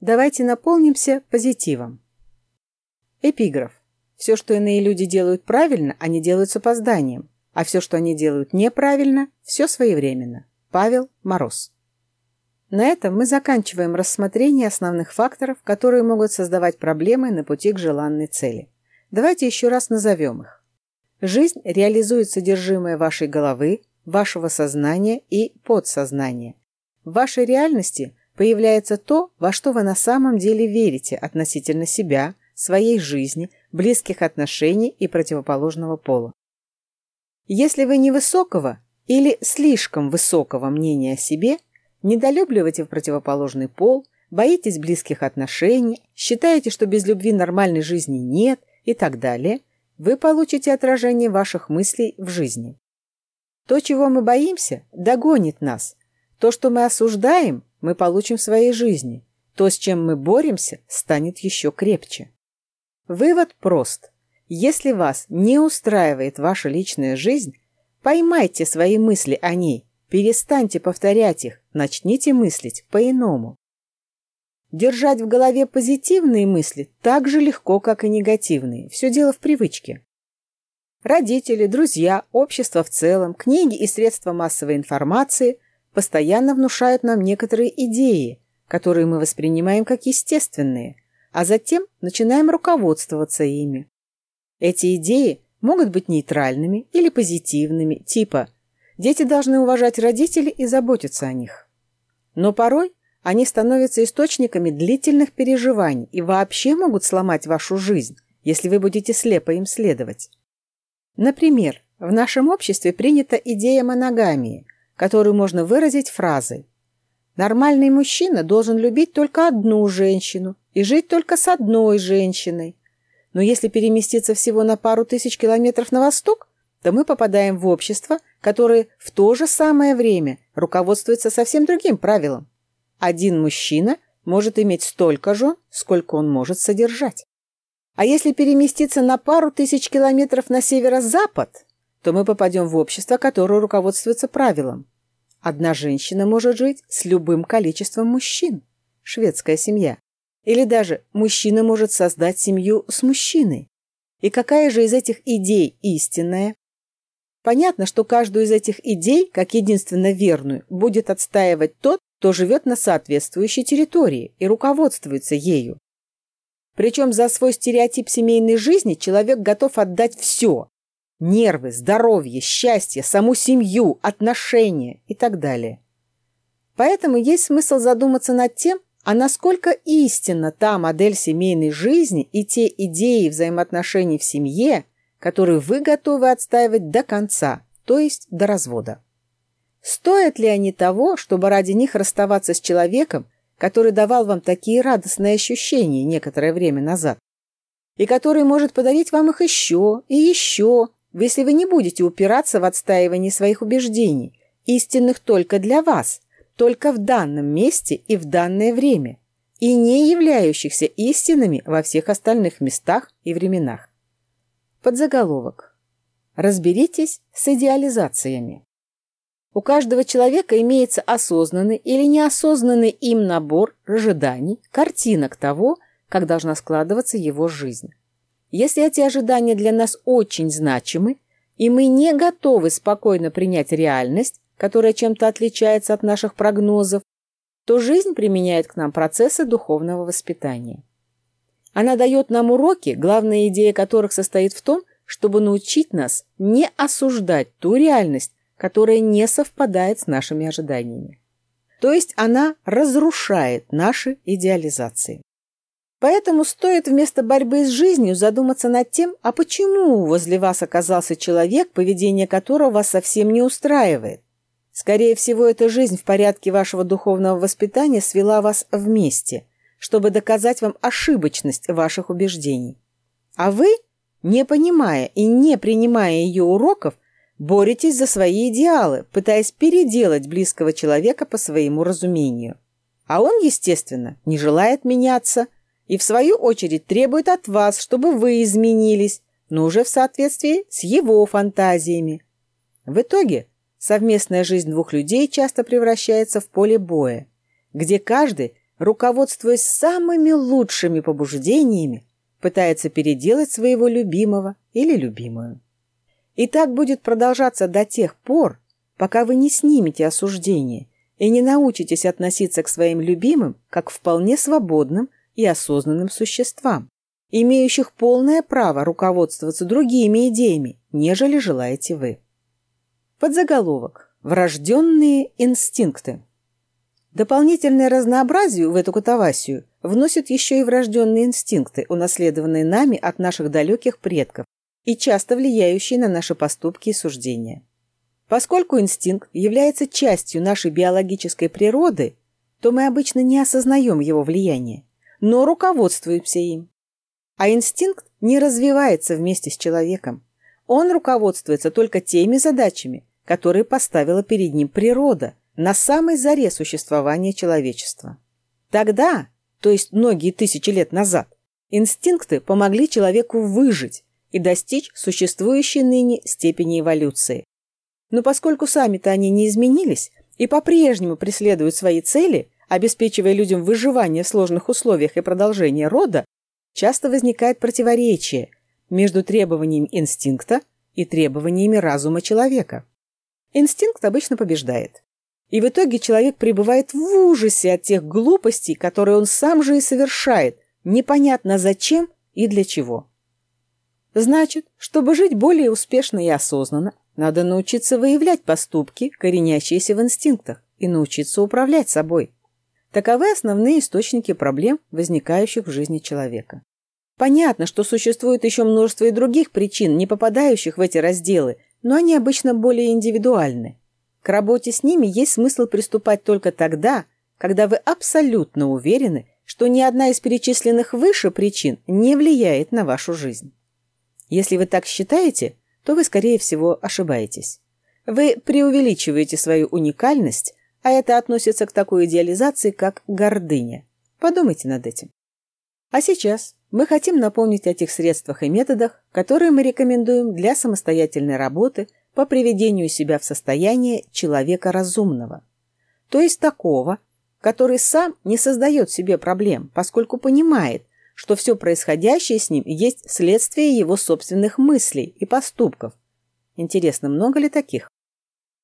Давайте наполнимся позитивом. Эпиграф. Все, что иные люди делают правильно, они делают с опозданием, а все, что они делают неправильно, все своевременно. Павел Мороз. На этом мы заканчиваем рассмотрение основных факторов, которые могут создавать проблемы на пути к желанной цели. Давайте еще раз назовем их. Жизнь реализует содержимое вашей головы, вашего сознания и подсознания. В вашей реальности появляется то, во что вы на самом деле верите относительно себя, своей жизни, близких отношений и противоположного пола. Если вы невысокого или слишком высокого мнения о себе – недолюбливаете в противоположный пол, боитесь близких отношений, считаете, что без любви нормальной жизни нет и так далее, вы получите отражение ваших мыслей в жизни. То, чего мы боимся, догонит нас. То, что мы осуждаем, мы получим в своей жизни. То, с чем мы боремся, станет еще крепче. Вывод прост. Если вас не устраивает ваша личная жизнь, поймайте свои мысли о ней Перестаньте повторять их, начните мыслить по-иному. Держать в голове позитивные мысли так же легко, как и негативные. Все дело в привычке. Родители, друзья, общество в целом, книги и средства массовой информации постоянно внушают нам некоторые идеи, которые мы воспринимаем как естественные, а затем начинаем руководствоваться ими. Эти идеи могут быть нейтральными или позитивными, типа Дети должны уважать родителей и заботиться о них. Но порой они становятся источниками длительных переживаний и вообще могут сломать вашу жизнь, если вы будете слепо им следовать. Например, в нашем обществе принята идея моногамии, которую можно выразить фразой «Нормальный мужчина должен любить только одну женщину и жить только с одной женщиной». Но если переместиться всего на пару тысяч километров на восток, то мы попадаем в общество, которое в то же самое время руководствуется совсем другим правилом. Один мужчина может иметь столько жен, сколько он может содержать. А если переместиться на пару тысяч километров на северо-запад, то мы попадем в общество, которое руководствуется правилом. Одна женщина может жить с любым количеством мужчин. Шведская семья. Или даже мужчина может создать семью с мужчиной. И какая же из этих идей истинная? Понятно, что каждую из этих идей, как единственно верную, будет отстаивать тот, кто живет на соответствующей территории и руководствуется ею. Причем за свой стереотип семейной жизни человек готов отдать все – нервы, здоровье, счастье, саму семью, отношения и так далее. Поэтому есть смысл задуматься над тем, а насколько истинна та модель семейной жизни и те идеи взаимоотношений в семье – которые вы готовы отстаивать до конца, то есть до развода. Стоят ли они того, чтобы ради них расставаться с человеком, который давал вам такие радостные ощущения некоторое время назад, и который может подарить вам их еще и еще, если вы не будете упираться в отстаивание своих убеждений, истинных только для вас, только в данном месте и в данное время, и не являющихся истинными во всех остальных местах и временах. Подзаголовок. Разберитесь с идеализациями. У каждого человека имеется осознанный или неосознанный им набор ожиданий, картинок того, как должна складываться его жизнь. Если эти ожидания для нас очень значимы, и мы не готовы спокойно принять реальность, которая чем-то отличается от наших прогнозов, то жизнь применяет к нам процессы духовного воспитания. Она дает нам уроки, главная идея которых состоит в том, чтобы научить нас не осуждать ту реальность, которая не совпадает с нашими ожиданиями. То есть она разрушает наши идеализации. Поэтому стоит вместо борьбы с жизнью задуматься над тем, а почему возле вас оказался человек, поведение которого вас совсем не устраивает. Скорее всего, эта жизнь в порядке вашего духовного воспитания свела вас вместе – чтобы доказать вам ошибочность ваших убеждений. А вы, не понимая и не принимая ее уроков, боретесь за свои идеалы, пытаясь переделать близкого человека по своему разумению. А он, естественно, не желает меняться и, в свою очередь, требует от вас, чтобы вы изменились, но уже в соответствии с его фантазиями. В итоге совместная жизнь двух людей часто превращается в поле боя, где каждый руководствуясь самыми лучшими побуждениями, пытается переделать своего любимого или любимую. И так будет продолжаться до тех пор, пока вы не снимете осуждение и не научитесь относиться к своим любимым как вполне свободным и осознанным существам, имеющих полное право руководствоваться другими идеями, нежели желаете вы. Подзаголовок. Врожденные инстинкты. Дополнительное разнообразие в эту катавасию вносят еще и врожденные инстинкты, унаследованные нами от наших далеких предков и часто влияющие на наши поступки и суждения. Поскольку инстинкт является частью нашей биологической природы, то мы обычно не осознаем его влияние, но руководствуемся им. А инстинкт не развивается вместе с человеком. Он руководствуется только теми задачами, которые поставила перед ним природа на самой заре существования человечества. Тогда, то есть многие тысячи лет назад, инстинкты помогли человеку выжить и достичь существующей ныне степени эволюции. Но поскольку сами-то они не изменились и по-прежнему преследуют свои цели, обеспечивая людям выживание в сложных условиях и продолжение рода, часто возникает противоречие между требованиями инстинкта и требованиями разума человека. Инстинкт обычно побеждает. И в итоге человек пребывает в ужасе от тех глупостей, которые он сам же и совершает, непонятно зачем и для чего. Значит, чтобы жить более успешно и осознанно, надо научиться выявлять поступки, коренящиеся в инстинктах, и научиться управлять собой. Таковы основные источники проблем, возникающих в жизни человека. Понятно, что существует еще множество и других причин, не попадающих в эти разделы, но они обычно более индивидуальны. К работе с ними есть смысл приступать только тогда, когда вы абсолютно уверены, что ни одна из перечисленных выше причин не влияет на вашу жизнь. Если вы так считаете, то вы, скорее всего, ошибаетесь. Вы преувеличиваете свою уникальность, а это относится к такой идеализации, как гордыня. Подумайте над этим. А сейчас мы хотим напомнить о тех средствах и методах, которые мы рекомендуем для самостоятельной работы по приведению себя в состояние человека разумного, то есть такого, который сам не создает себе проблем, поскольку понимает, что все происходящее с ним есть следствие его собственных мыслей и поступков. Интересно, много ли таких?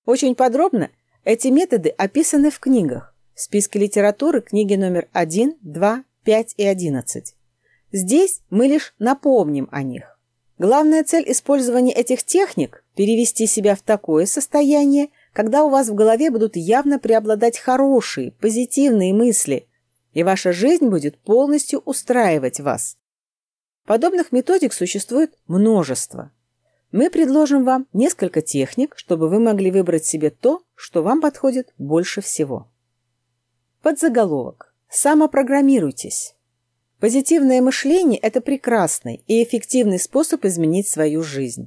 Очень подробно эти методы описаны в книгах, в списке литературы книги номер 1, 2, 5 и 11. Здесь мы лишь напомним о них. Главная цель использования этих техник – перевести себя в такое состояние, когда у вас в голове будут явно преобладать хорошие, позитивные мысли, и ваша жизнь будет полностью устраивать вас. Подобных методик существует множество. Мы предложим вам несколько техник, чтобы вы могли выбрать себе то, что вам подходит больше всего. Подзаголовок. Самопрограммируйтесь. Позитивное мышление – это прекрасный и эффективный способ изменить свою жизнь.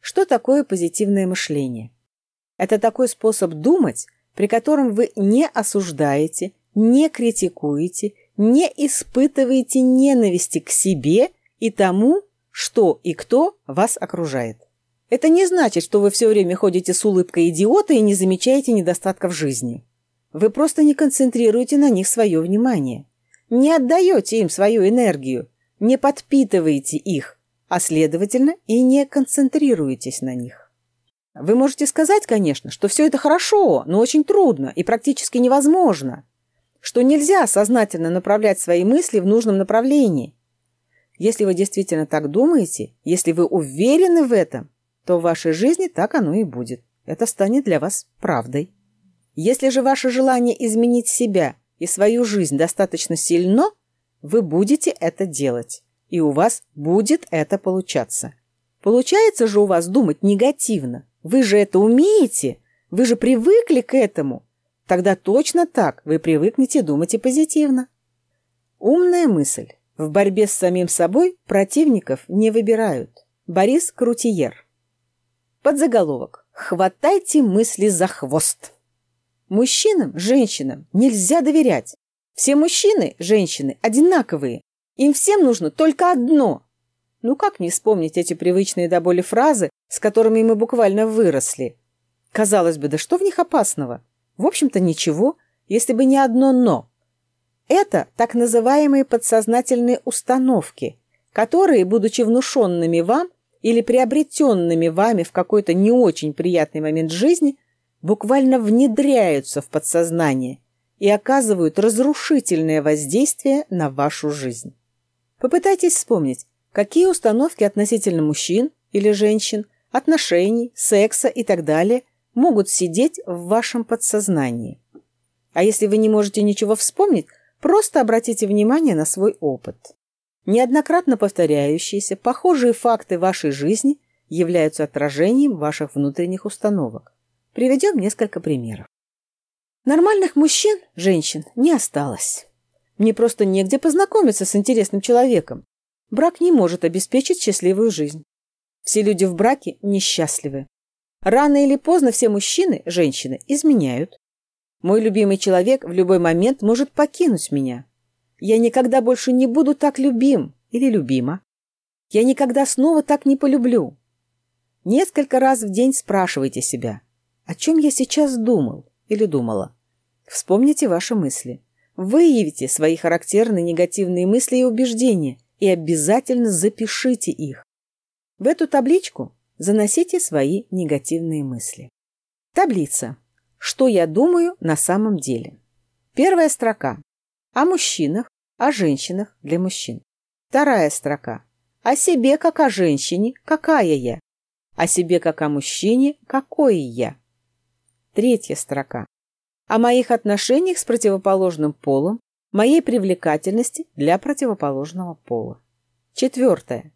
Что такое позитивное мышление? Это такой способ думать, при котором вы не осуждаете, не критикуете, не испытываете ненависти к себе и тому, что и кто вас окружает. Это не значит, что вы все время ходите с улыбкой идиота и не замечаете недостатков жизни. Вы просто не концентрируете на них свое внимание не отдаете им свою энергию, не подпитываете их, а следовательно и не концентрируетесь на них. Вы можете сказать, конечно, что все это хорошо, но очень трудно и практически невозможно, что нельзя сознательно направлять свои мысли в нужном направлении. Если вы действительно так думаете, если вы уверены в этом, то в вашей жизни так оно и будет. Это станет для вас правдой. Если же ваше желание изменить себя и свою жизнь достаточно сильно, вы будете это делать, и у вас будет это получаться. Получается же у вас думать негативно. Вы же это умеете, вы же привыкли к этому. Тогда точно так вы привыкнете думать и позитивно. Умная мысль. В борьбе с самим собой противников не выбирают. Борис Крутиер. Подзаголовок. Хватайте мысли за хвост. Мужчинам, женщинам нельзя доверять. Все мужчины, женщины одинаковые. Им всем нужно только одно. Ну как не вспомнить эти привычные до боли фразы, с которыми мы буквально выросли? Казалось бы, да что в них опасного? В общем-то ничего, если бы не одно «но». Это так называемые подсознательные установки, которые, будучи внушенными вам или приобретенными вами в какой-то не очень приятный момент жизни, буквально внедряются в подсознание и оказывают разрушительное воздействие на вашу жизнь. Попытайтесь вспомнить, какие установки относительно мужчин или женщин, отношений, секса и так далее могут сидеть в вашем подсознании. А если вы не можете ничего вспомнить, просто обратите внимание на свой опыт. Неоднократно повторяющиеся, похожие факты вашей жизни являются отражением ваших внутренних установок. Приведем несколько примеров. Нормальных мужчин, женщин, не осталось. Мне просто негде познакомиться с интересным человеком. Брак не может обеспечить счастливую жизнь. Все люди в браке несчастливы. Рано или поздно все мужчины, женщины, изменяют. Мой любимый человек в любой момент может покинуть меня. Я никогда больше не буду так любим или любима. Я никогда снова так не полюблю. Несколько раз в день спрашивайте себя, о чем я сейчас думал или думала. Вспомните ваши мысли. Выявите свои характерные негативные мысли и убеждения и обязательно запишите их. В эту табличку заносите свои негативные мысли. Таблица. Что я думаю на самом деле? Первая строка. О мужчинах, о женщинах для мужчин. Вторая строка. О себе как о женщине, какая я. О себе как о мужчине, какой я. Третья строка. О моих отношениях с противоположным полом, моей привлекательности для противоположного пола. Четвертое.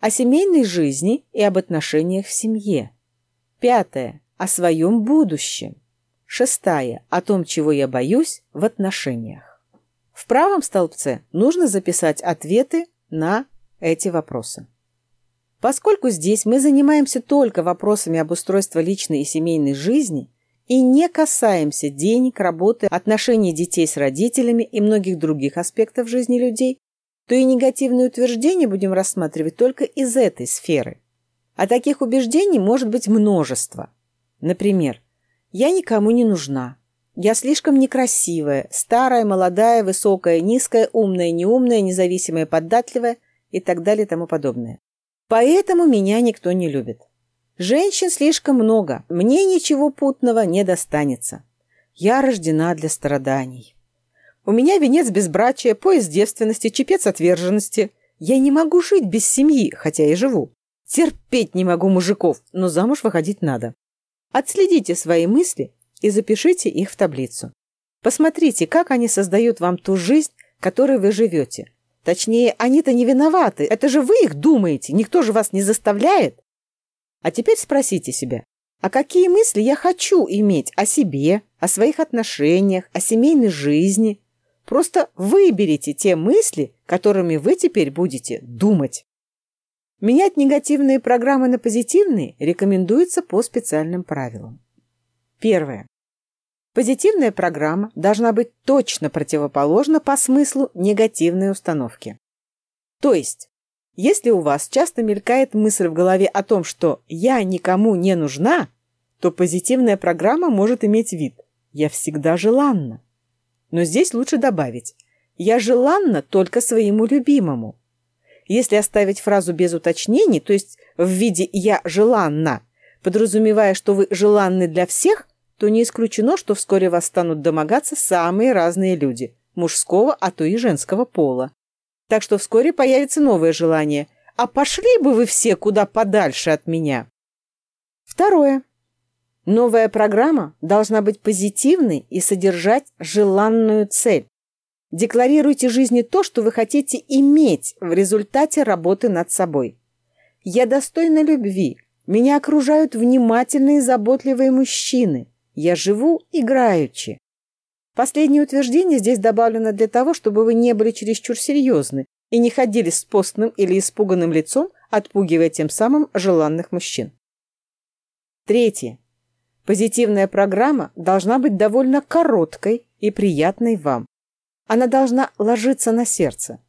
О семейной жизни и об отношениях в семье. Пятое. О своем будущем. Шестая. О том, чего я боюсь в отношениях. В правом столбце нужно записать ответы на эти вопросы. Поскольку здесь мы занимаемся только вопросами об устройстве личной и семейной жизни и не касаемся денег, работы, отношений детей с родителями и многих других аспектов жизни людей, то и негативные утверждения будем рассматривать только из этой сферы. А таких убеждений может быть множество. Например, «я никому не нужна», я слишком некрасивая, старая, молодая, высокая, низкая, умная, неумная, независимая, податливая и так далее и тому подобное. Поэтому меня никто не любит. Женщин слишком много, мне ничего путного не достанется. Я рождена для страданий. У меня венец безбрачия, пояс девственности, чепец отверженности. Я не могу жить без семьи, хотя и живу. Терпеть не могу мужиков, но замуж выходить надо. Отследите свои мысли и запишите их в таблицу. Посмотрите, как они создают вам ту жизнь, которой вы живете. Точнее, они-то не виноваты, это же вы их думаете, никто же вас не заставляет. А теперь спросите себя, а какие мысли я хочу иметь о себе, о своих отношениях, о семейной жизни? Просто выберите те мысли, которыми вы теперь будете думать. Менять негативные программы на позитивные рекомендуется по специальным правилам. Первое. Позитивная программа должна быть точно противоположна по смыслу негативной установки. То есть, если у вас часто мелькает мысль в голове о том, что «я никому не нужна», то позитивная программа может иметь вид «я всегда желанна». Но здесь лучше добавить «я желанна только своему любимому». Если оставить фразу без уточнений, то есть в виде «я желанна», подразумевая, что вы желанны для всех, то не исключено, что вскоре вас станут домогаться самые разные люди, мужского, а то и женского пола. Так что вскоре появится новое желание. А пошли бы вы все куда подальше от меня. Второе. Новая программа должна быть позитивной и содержать желанную цель. Декларируйте жизни то, что вы хотите иметь в результате работы над собой. Я достойна любви. Меня окружают внимательные и заботливые мужчины. Я живу играючи. Последнее утверждение здесь добавлено для того, чтобы вы не были чересчур серьезны и не ходили с постным или испуганным лицом, отпугивая тем самым желанных мужчин. Третье. Позитивная программа должна быть довольно короткой и приятной вам. Она должна ложиться на сердце.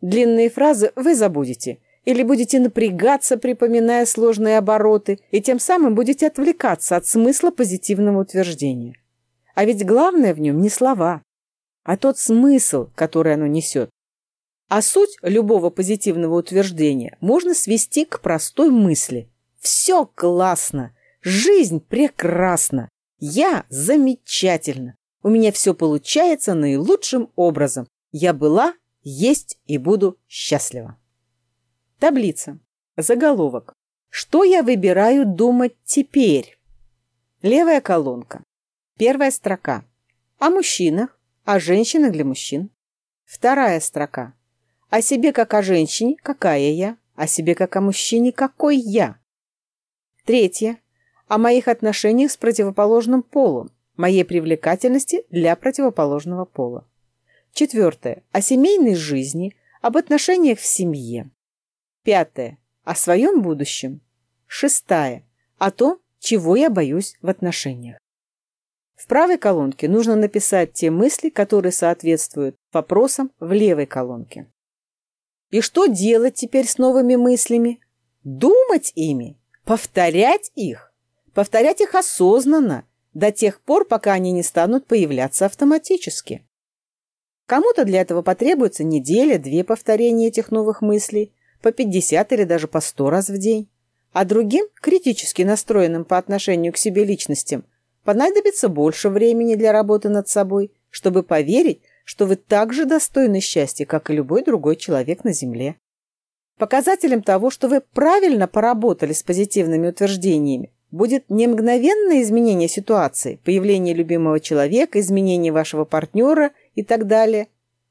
Длинные фразы вы забудете – или будете напрягаться, припоминая сложные обороты, и тем самым будете отвлекаться от смысла позитивного утверждения. А ведь главное в нем не слова. а тот смысл, который оно несет. А суть любого позитивного утверждения можно свести к простой мысли. Все классно, жизнь прекрасна, я замечательна, у меня все получается наилучшим образом. Я была, есть и буду счастлива. Таблица. Заголовок. Что я выбираю думать теперь? Левая колонка. Первая строка. О мужчинах, о женщинах для мужчин. Вторая строка. О себе как о женщине, какая я, о себе как о мужчине, какой я. Третья. О моих отношениях с противоположным полом, моей привлекательности для противоположного пола. Четвертое. О семейной жизни, об отношениях в семье. Пятое. О своем будущем. Шестая. О том, чего я боюсь в отношениях. В правой колонке нужно написать те мысли, которые соответствуют вопросам в левой колонке. И что делать теперь с новыми мыслями? Думать ими, повторять их, повторять их осознанно, до тех пор, пока они не станут появляться автоматически. Кому-то для этого потребуется неделя, две повторения этих новых мыслей, по 50 или даже по 100 раз в день. А другим, критически настроенным по отношению к себе личностям, понадобится больше времени для работы над собой, чтобы поверить, что вы так же достойны счастья, как и любой другой человек на Земле. Показателем того, что вы правильно поработали с позитивными утверждениями, будет не мгновенное изменение ситуации, появление любимого человека, изменение вашего партнера и так далее.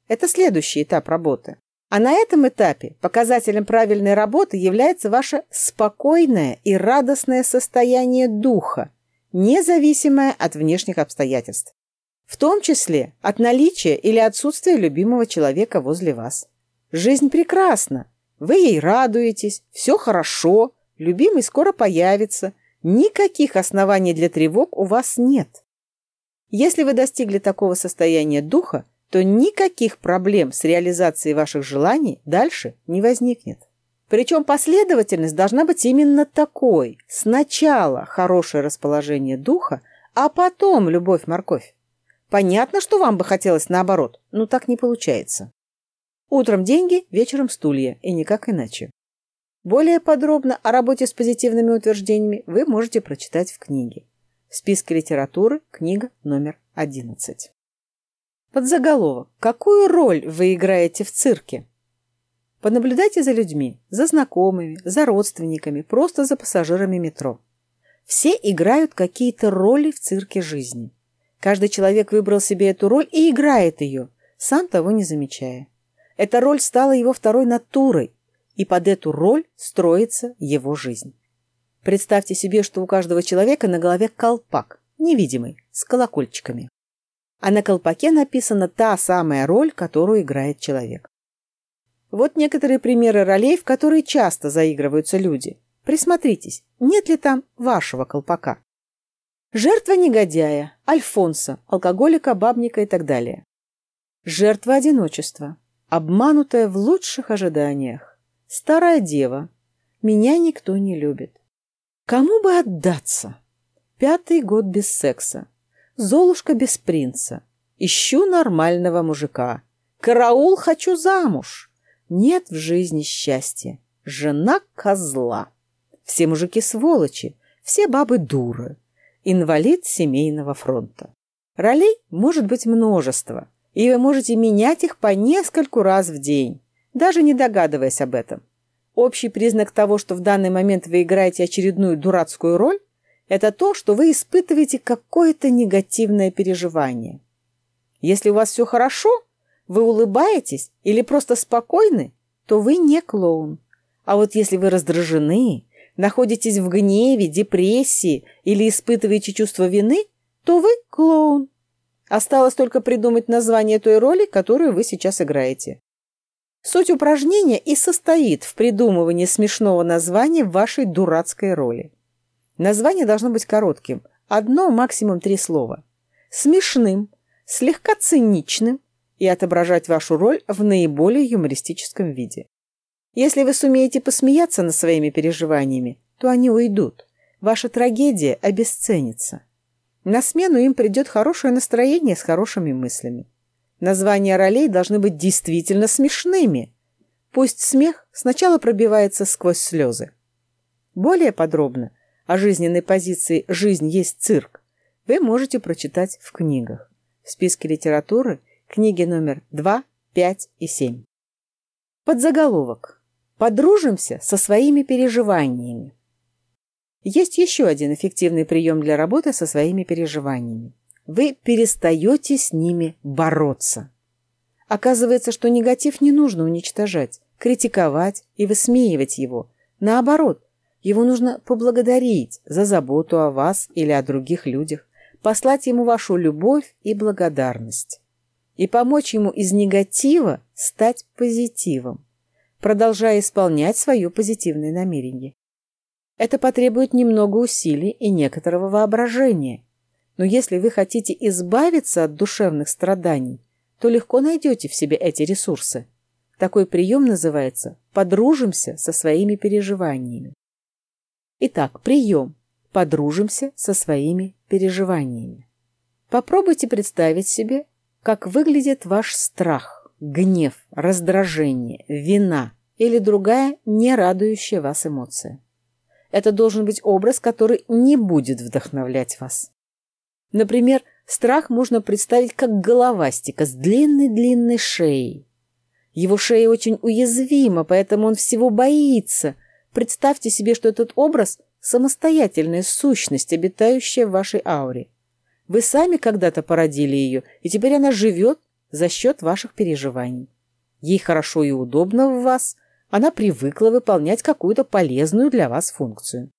Это следующий этап работы. А на этом этапе показателем правильной работы является ваше спокойное и радостное состояние духа, независимое от внешних обстоятельств. В том числе от наличия или отсутствия любимого человека возле вас. Жизнь прекрасна, вы ей радуетесь, все хорошо, любимый скоро появится, Никаких оснований для тревог у вас нет. Если вы достигли такого состояния духа, то никаких проблем с реализацией ваших желаний дальше не возникнет. Причем последовательность должна быть именно такой. Сначала хорошее расположение духа, а потом любовь-морковь. Понятно, что вам бы хотелось наоборот, но так не получается. Утром деньги, вечером стулья, и никак иначе. Более подробно о работе с позитивными утверждениями вы можете прочитать в книге. В списке литературы книга номер 11. Подзаголовок. Какую роль вы играете в цирке? Понаблюдайте за людьми, за знакомыми, за родственниками, просто за пассажирами метро. Все играют какие-то роли в цирке жизни. Каждый человек выбрал себе эту роль и играет ее, сам того не замечая. Эта роль стала его второй натурой, и под эту роль строится его жизнь. Представьте себе, что у каждого человека на голове колпак, невидимый, с колокольчиками. А на колпаке написана та самая роль, которую играет человек. Вот некоторые примеры ролей, в которые часто заигрываются люди. Присмотритесь, нет ли там вашего колпака. Жертва негодяя, альфонса, алкоголика, бабника и так далее. Жертва одиночества, обманутая в лучших ожиданиях. Старая дева. Меня никто не любит. Кому бы отдаться? Пятый год без секса. Золушка без принца. Ищу нормального мужика. Караул, хочу замуж. Нет в жизни счастья. Жена козла. Все мужики сволочи, все бабы дуры. Инвалид семейного фронта. Ролей может быть множество, и вы можете менять их по нескольку раз в день даже не догадываясь об этом. Общий признак того, что в данный момент вы играете очередную дурацкую роль, это то, что вы испытываете какое-то негативное переживание. Если у вас все хорошо, вы улыбаетесь или просто спокойны, то вы не клоун. А вот если вы раздражены, находитесь в гневе, депрессии или испытываете чувство вины, то вы клоун. Осталось только придумать название той роли, которую вы сейчас играете. Суть упражнения и состоит в придумывании смешного названия вашей дурацкой роли. Название должно быть коротким, одно, максимум три слова. Смешным, слегка циничным и отображать вашу роль в наиболее юмористическом виде. Если вы сумеете посмеяться над своими переживаниями, то они уйдут. Ваша трагедия обесценится. На смену им придет хорошее настроение с хорошими мыслями. Названия ролей должны быть действительно смешными. Пусть смех сначала пробивается сквозь слезы. Более подробно о жизненной позиции «Жизнь есть цирк» вы можете прочитать в книгах. В списке литературы книги номер 2, 5 и 7. Подзаголовок. Подружимся со своими переживаниями. Есть еще один эффективный прием для работы со своими переживаниями вы перестаете с ними бороться. Оказывается, что негатив не нужно уничтожать, критиковать и высмеивать его. Наоборот, его нужно поблагодарить за заботу о вас или о других людях, послать ему вашу любовь и благодарность и помочь ему из негатива стать позитивом, продолжая исполнять свое позитивное намерение. Это потребует немного усилий и некоторого воображения – но если вы хотите избавиться от душевных страданий, то легко найдете в себе эти ресурсы. Такой прием называется «подружимся со своими переживаниями». Итак, прием «подружимся со своими переживаниями». Попробуйте представить себе, как выглядит ваш страх, гнев, раздражение, вина или другая не радующая вас эмоция. Это должен быть образ, который не будет вдохновлять вас. Например, страх можно представить как головастика с длинной-длинной шеей. Его шея очень уязвима, поэтому он всего боится. Представьте себе, что этот образ – самостоятельная сущность, обитающая в вашей ауре. Вы сами когда-то породили ее, и теперь она живет за счет ваших переживаний. Ей хорошо и удобно в вас, она привыкла выполнять какую-то полезную для вас функцию.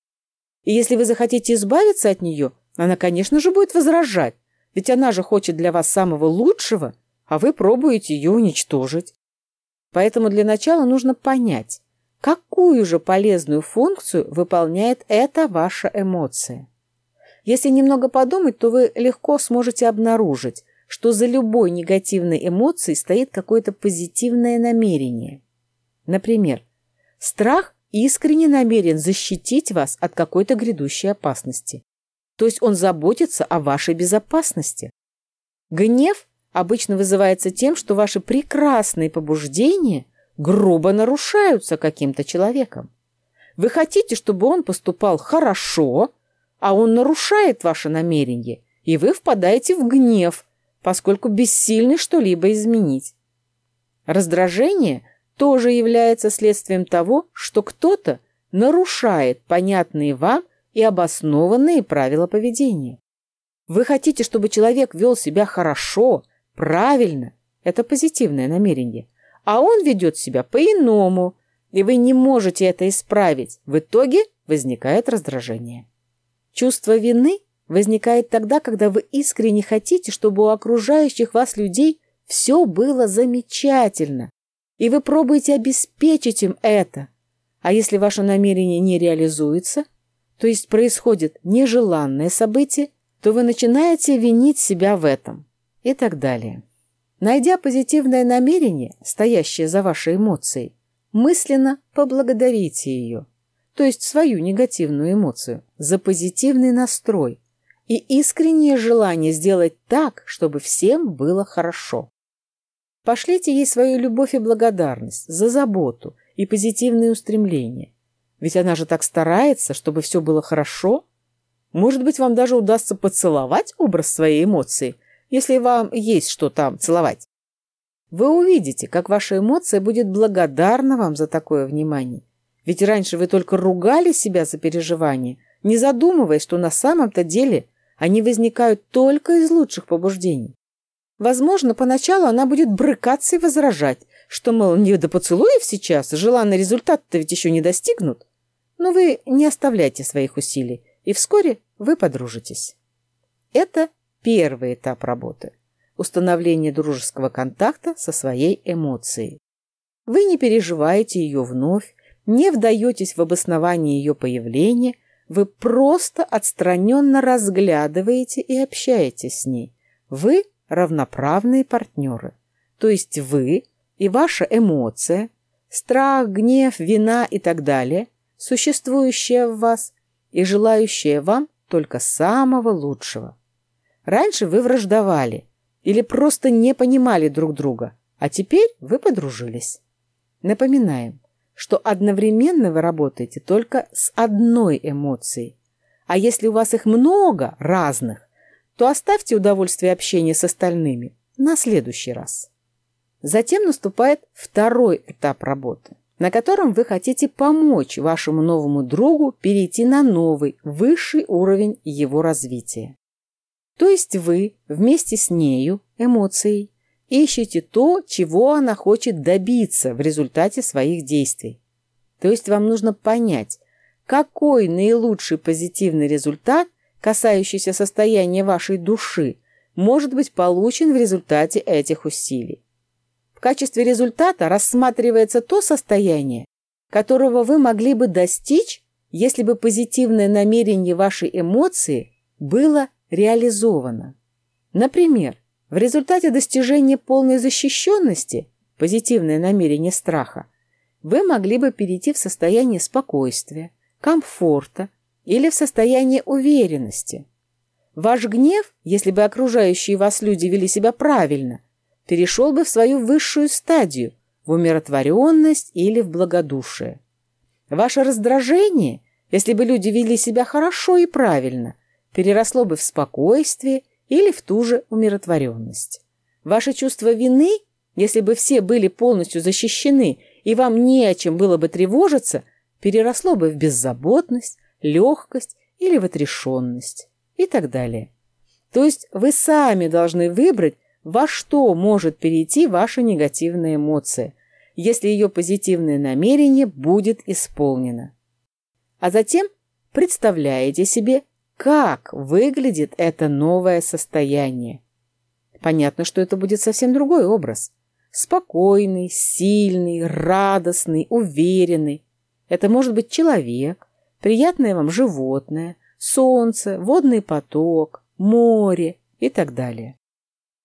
И если вы захотите избавиться от нее – она, конечно же, будет возражать, ведь она же хочет для вас самого лучшего, а вы пробуете ее уничтожить. Поэтому для начала нужно понять, какую же полезную функцию выполняет эта ваша эмоция. Если немного подумать, то вы легко сможете обнаружить, что за любой негативной эмоцией стоит какое-то позитивное намерение. Например, страх искренне намерен защитить вас от какой-то грядущей опасности. То есть он заботится о вашей безопасности. Гнев обычно вызывается тем, что ваши прекрасные побуждения грубо нарушаются каким-то человеком. Вы хотите, чтобы он поступал хорошо, а он нарушает ваше намерение, и вы впадаете в гнев, поскольку бессильны что-либо изменить. Раздражение тоже является следствием того, что кто-то нарушает понятные вам и обоснованные правила поведения. Вы хотите, чтобы человек вел себя хорошо, правильно, это позитивное намерение, а он ведет себя по-иному, и вы не можете это исправить. В итоге возникает раздражение. Чувство вины возникает тогда, когда вы искренне хотите, чтобы у окружающих вас людей все было замечательно, и вы пробуете обеспечить им это. А если ваше намерение не реализуется, то есть происходит нежеланное событие, то вы начинаете винить себя в этом и так далее. Найдя позитивное намерение, стоящее за вашей эмоцией, мысленно поблагодарите ее, то есть свою негативную эмоцию, за позитивный настрой и искреннее желание сделать так, чтобы всем было хорошо. Пошлите ей свою любовь и благодарность за заботу и позитивные устремления. Ведь она же так старается, чтобы все было хорошо. Может быть, вам даже удастся поцеловать образ своей эмоции, если вам есть что там целовать. Вы увидите, как ваша эмоция будет благодарна вам за такое внимание. Ведь раньше вы только ругали себя за переживания, не задумываясь, что на самом-то деле они возникают только из лучших побуждений. Возможно, поначалу она будет брыкаться и возражать, что, мол, не до поцелуев сейчас, желанный результат-то ведь еще не достигнут. Но вы не оставляйте своих усилий, и вскоре вы подружитесь. Это первый этап работы – установление дружеского контакта со своей эмоцией. Вы не переживаете ее вновь, не вдаетесь в обоснование ее появления, вы просто отстраненно разглядываете и общаетесь с ней. Вы равноправные партнеры. То есть вы и ваша эмоция, страх, гнев, вина и так далее существующая в вас и желающая вам только самого лучшего. Раньше вы враждовали, или просто не понимали друг друга, а теперь вы подружились. Напоминаем, что одновременно вы работаете только с одной эмоцией. А если у вас их много, разных, то оставьте удовольствие общения с остальными на следующий раз. Затем наступает второй этап работы, на котором вы хотите помочь вашему новому другу перейти на новый, высший уровень его развития. То есть вы вместе с нею, эмоцией, ищете то, чего она хочет добиться в результате своих действий. То есть вам нужно понять, какой наилучший позитивный результат, касающийся состояния вашей души, может быть получен в результате этих усилий. В качестве результата рассматривается то состояние, которого вы могли бы достичь, если бы позитивное намерение вашей эмоции было реализовано. Например, в результате достижения полной защищенности, позитивное намерение страха, вы могли бы перейти в состояние спокойствия, комфорта или в состояние уверенности. Ваш гнев, если бы окружающие вас люди вели себя правильно, перешел бы в свою высшую стадию, в умиротворенность или в благодушие. Ваше раздражение, если бы люди вели себя хорошо и правильно, переросло бы в спокойствие или в ту же умиротворенность. Ваше чувство вины, если бы все были полностью защищены и вам не о чем было бы тревожиться, переросло бы в беззаботность, легкость или в отрешенность и так далее. То есть вы сами должны выбрать, во что может перейти ваша негативная эмоция, если ее позитивное намерение будет исполнено. А затем представляете себе, как выглядит это новое состояние. Понятно, что это будет совсем другой образ. Спокойный, сильный, радостный, уверенный. Это может быть человек, приятное вам животное, солнце, водный поток, море и так далее.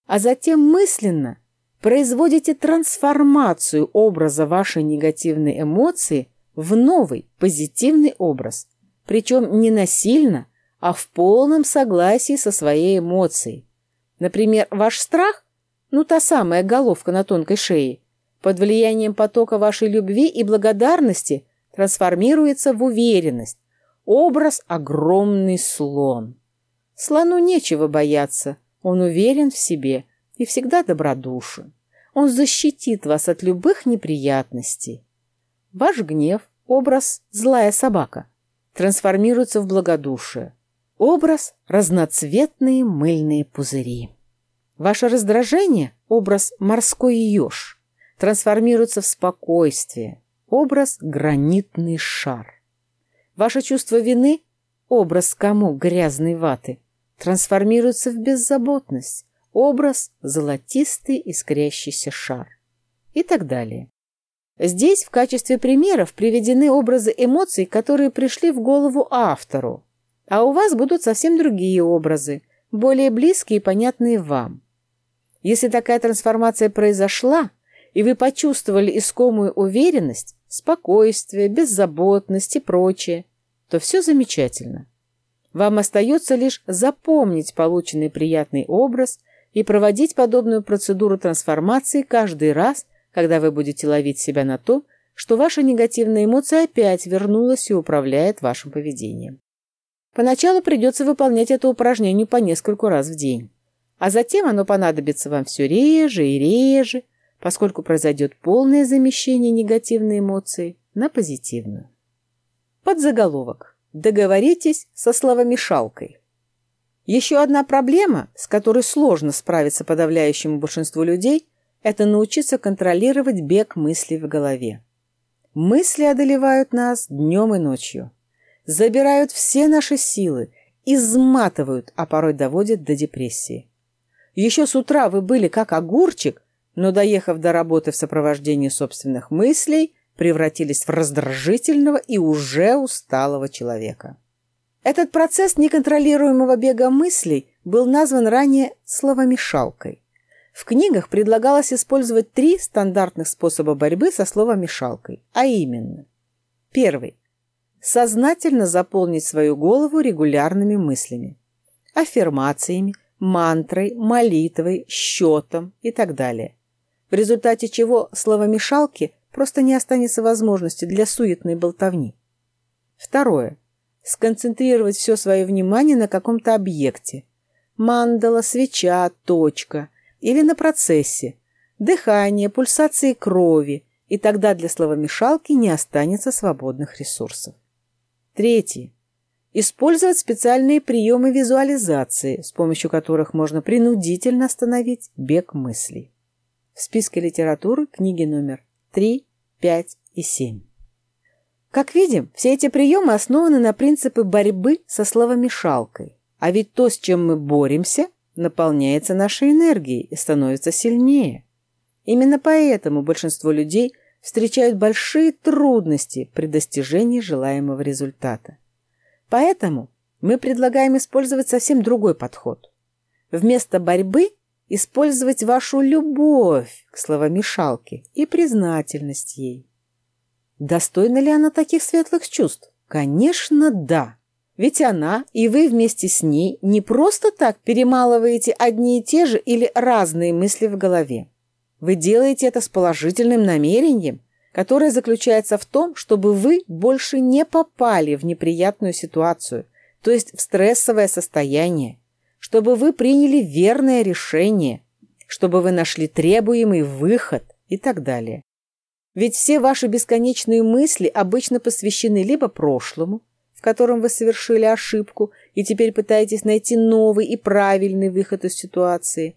А затем мысленно производите трансформацию образа вашей негативной эмоции в новый позитивный образ, причем не насильно, а в полном согласии со своей эмоцией. Например, ваш страх, ну та самая головка на тонкой шее, под влиянием потока вашей любви и благодарности трансформируется в уверенность, образ огромный слон. Слону нечего бояться, он уверен в себе и всегда добродушен. Он защитит вас от любых неприятностей. Ваш гнев, образ злая собака, трансформируется в благодушие. Образ – разноцветные мыльные пузыри. Ваше раздражение – образ морской еж, трансформируется в спокойствие, образ гранитный шар. Ваше чувство вины – образ комок грязной ваты, трансформируется в беззаботность, образ золотистый искрящийся шар и так далее. Здесь в качестве примеров приведены образы эмоций, которые пришли в голову автору, а у вас будут совсем другие образы, более близкие и понятные вам. Если такая трансформация произошла, и вы почувствовали искомую уверенность, спокойствие, беззаботность и прочее, то все замечательно. Вам остается лишь запомнить полученный приятный образ и проводить подобную процедуру трансформации каждый раз, когда вы будете ловить себя на том, что ваша негативная эмоция опять вернулась и управляет вашим поведением. Поначалу придется выполнять это упражнение по нескольку раз в день. А затем оно понадобится вам все реже и реже, поскольку произойдет полное замещение негативной эмоции на позитивную. Подзаголовок. Договоритесь со словомешалкой. Еще одна проблема, с которой сложно справиться подавляющему большинству людей, это научиться контролировать бег мыслей в голове. Мысли одолевают нас днем и ночью забирают все наши силы, изматывают, а порой доводят до депрессии. Еще с утра вы были как огурчик, но, доехав до работы в сопровождении собственных мыслей, превратились в раздражительного и уже усталого человека. Этот процесс неконтролируемого бега мыслей был назван ранее словомешалкой. В книгах предлагалось использовать три стандартных способа борьбы со словомешалкой, а именно. Первый сознательно заполнить свою голову регулярными мыслями, аффирмациями, мантрой, молитвой, счетом и так далее. В результате чего словомешалки просто не останется возможности для суетной болтовни. Второе. Сконцентрировать все свое внимание на каком-то объекте. Мандала, свеча, точка. Или на процессе. Дыхание, пульсации крови. И тогда для словомешалки не останется свободных ресурсов. Третье. Использовать специальные приемы визуализации, с помощью которых можно принудительно остановить бег мыслей. В списке литературы книги номер 3, 5 и 7. Как видим, все эти приемы основаны на принципе борьбы со словомешалкой. А ведь то, с чем мы боремся, наполняется нашей энергией и становится сильнее. Именно поэтому большинство людей встречают большие трудности при достижении желаемого результата. Поэтому мы предлагаем использовать совсем другой подход. Вместо борьбы использовать вашу любовь к словомешалке и признательность ей. Достойна ли она таких светлых чувств? Конечно, да. Ведь она и вы вместе с ней не просто так перемалываете одни и те же или разные мысли в голове. Вы делаете это с положительным намерением, которое заключается в том, чтобы вы больше не попали в неприятную ситуацию, то есть в стрессовое состояние, чтобы вы приняли верное решение, чтобы вы нашли требуемый выход и так далее. Ведь все ваши бесконечные мысли обычно посвящены либо прошлому, в котором вы совершили ошибку и теперь пытаетесь найти новый и правильный выход из ситуации,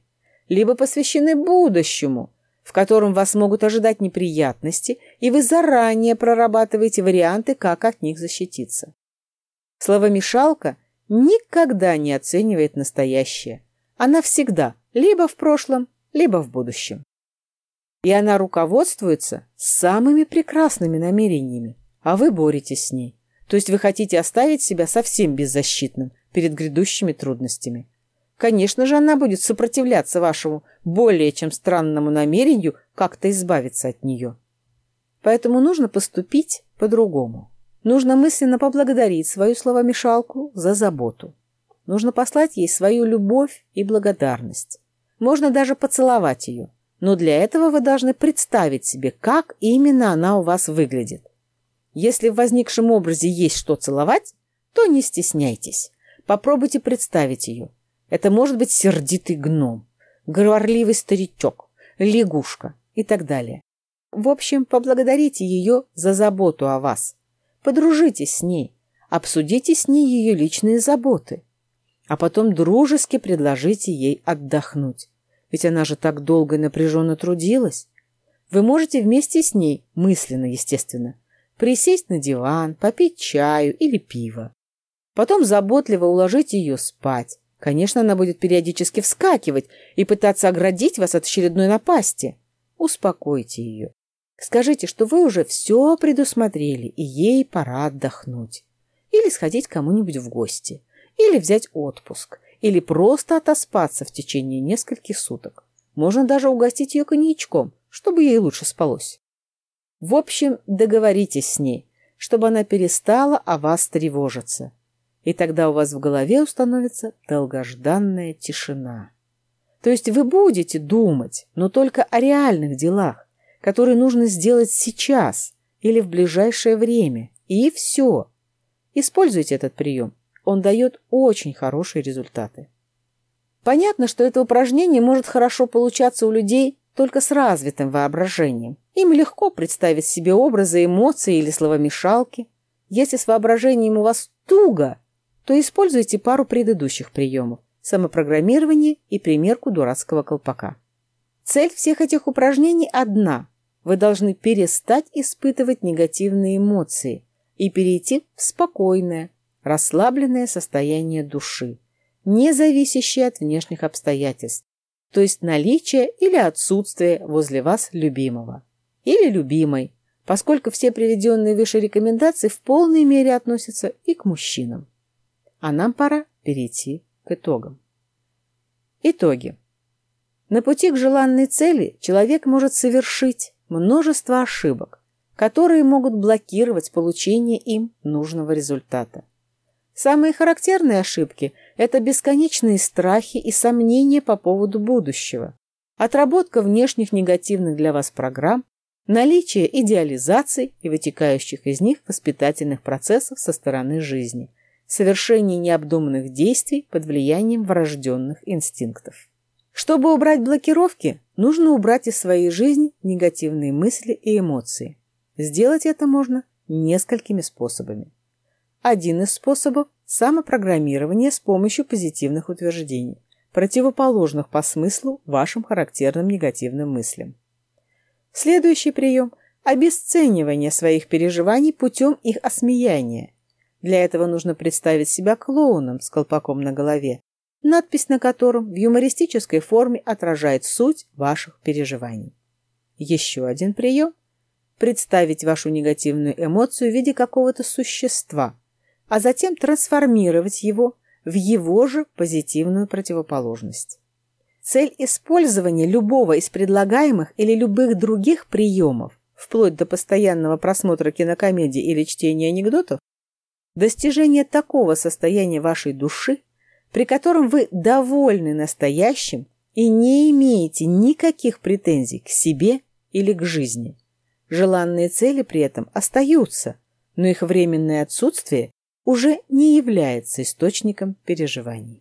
либо посвящены будущему, в котором вас могут ожидать неприятности, и вы заранее прорабатываете варианты, как от них защититься. Словомешалка никогда не оценивает настоящее. Она всегда либо в прошлом, либо в будущем. И она руководствуется самыми прекрасными намерениями, а вы боретесь с ней. То есть вы хотите оставить себя совсем беззащитным перед грядущими трудностями. Конечно же, она будет сопротивляться вашему более чем странному намерению как-то избавиться от нее. Поэтому нужно поступить по-другому. Нужно мысленно поблагодарить свою словомешалку за заботу. Нужно послать ей свою любовь и благодарность. Можно даже поцеловать ее – но для этого вы должны представить себе, как именно она у вас выглядит. Если в возникшем образе есть что целовать, то не стесняйтесь. Попробуйте представить ее. Это может быть сердитый гном, говорливый старичок, лягушка и так далее. В общем, поблагодарите ее за заботу о вас. Подружитесь с ней, обсудите с ней ее личные заботы, а потом дружески предложите ей отдохнуть. Ведь она же так долго и напряженно трудилась. Вы можете вместе с ней, мысленно, естественно, присесть на диван, попить чаю или пиво. Потом заботливо уложить ее спать. Конечно, она будет периодически вскакивать и пытаться оградить вас от очередной напасти. Успокойте ее. Скажите, что вы уже все предусмотрели, и ей пора отдохнуть. Или сходить кому-нибудь в гости. Или взять отпуск или просто отоспаться в течение нескольких суток. Можно даже угостить ее коньячком, чтобы ей лучше спалось. В общем, договоритесь с ней, чтобы она перестала о вас тревожиться. И тогда у вас в голове установится долгожданная тишина. То есть вы будете думать, но только о реальных делах, которые нужно сделать сейчас или в ближайшее время. И все. Используйте этот прием он дает очень хорошие результаты. Понятно, что это упражнение может хорошо получаться у людей только с развитым воображением. Им легко представить себе образы, эмоции или словомешалки. Если с воображением у вас туго, то используйте пару предыдущих приемов – самопрограммирование и примерку дурацкого колпака. Цель всех этих упражнений одна – вы должны перестать испытывать негативные эмоции и перейти в спокойное, расслабленное состояние души, не зависящее от внешних обстоятельств, то есть наличие или отсутствие возле вас любимого или любимой, поскольку все приведенные выше рекомендации в полной мере относятся и к мужчинам. А нам пора перейти к итогам. Итоги. На пути к желанной цели человек может совершить множество ошибок, которые могут блокировать получение им нужного результата. Самые характерные ошибки – это бесконечные страхи и сомнения по поводу будущего, отработка внешних негативных для вас программ, наличие идеализаций и вытекающих из них воспитательных процессов со стороны жизни, совершение необдуманных действий под влиянием врожденных инстинктов. Чтобы убрать блокировки, нужно убрать из своей жизни негативные мысли и эмоции. Сделать это можно несколькими способами. Один из способов – самопрограммирование с помощью позитивных утверждений, противоположных по смыслу вашим характерным негативным мыслям. Следующий прием – обесценивание своих переживаний путем их осмеяния. Для этого нужно представить себя клоуном с колпаком на голове, надпись на котором в юмористической форме отражает суть ваших переживаний. Еще один прием – представить вашу негативную эмоцию в виде какого-то существа, а затем трансформировать его в его же позитивную противоположность. Цель использования любого из предлагаемых или любых других приемов, вплоть до постоянного просмотра кинокомедий или чтения анекдотов, достижение такого состояния вашей души, при котором вы довольны настоящим и не имеете никаких претензий к себе или к жизни. Желанные цели при этом остаются, но их временное отсутствие уже не является источником переживаний.